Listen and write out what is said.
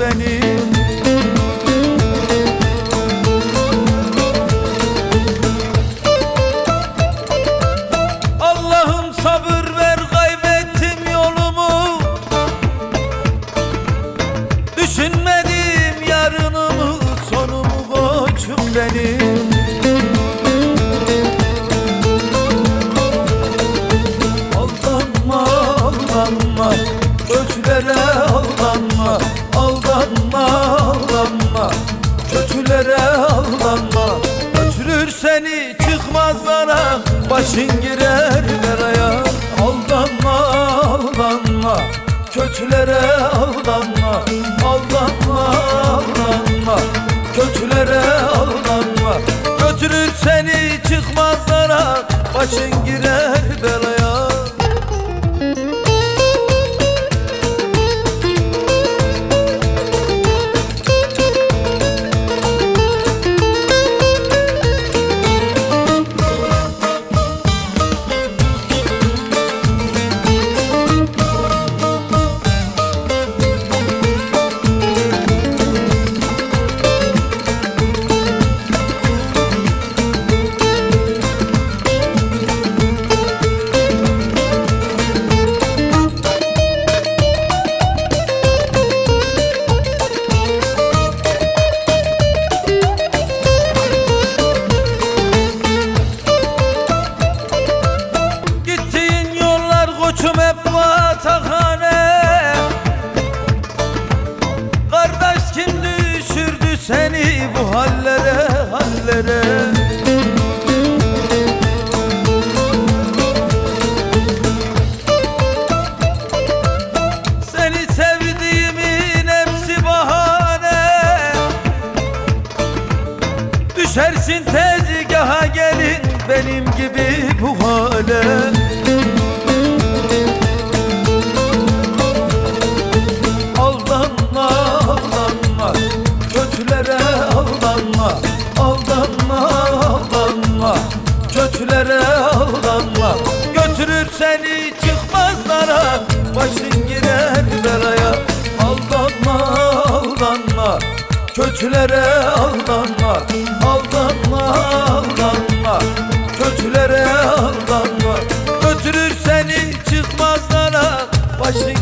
beni Allah'ım sabır ver kaybettim yolumu. Düşünmedim yarınımı sonumu koçum benim. Aldanma aldanma Ölçülere Başın girer belaya Aldanma aldanma. Kötülere aldanma Aldanma aldanma. Kötülere aldanma. Götürür seni çıkmazlara Başın girer belaya bu hallere hallere. Seni sevdiğimin hepsi bahane. Düşersin tezgaha gelin benim gibi bu hale Götürür seni çıkmazlara başın girer belaya. Aldanma aldanma kötülere aldanma. Aldanma aldanma kötülere aldanma. Götürür seni çıkmazlara başın